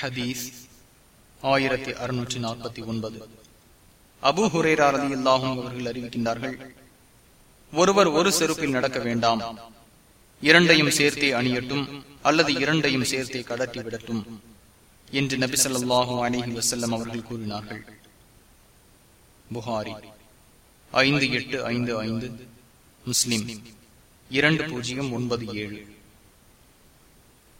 ஹதீஸ் ஆயிரத்தி அறுநூற்றி நாற்பத்தி ஒன்பது. அபு ஹுரேரா இல்லாகும் அவர்கள் அறிவிக்கின்றார்கள் ஒருவர் ஒரு செருப்பில் நடக்க வேண்டாம். இரண்டையும் சேர்த்தே அணியட்டும் அல்லது இரண்டையும் சேர்த்தே கடத்தி விடட்டும் என்று நபி சொல்லாஹு அலிஹி வசல்லம் அவர்கள் கூறினார்கள். புகாரி ஐந்து எட்டு ஐந்து ஐந்து முஸ்லிம் இரண்டு பூஜ்ஜியம் ஒன்பது ஏழு.